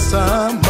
some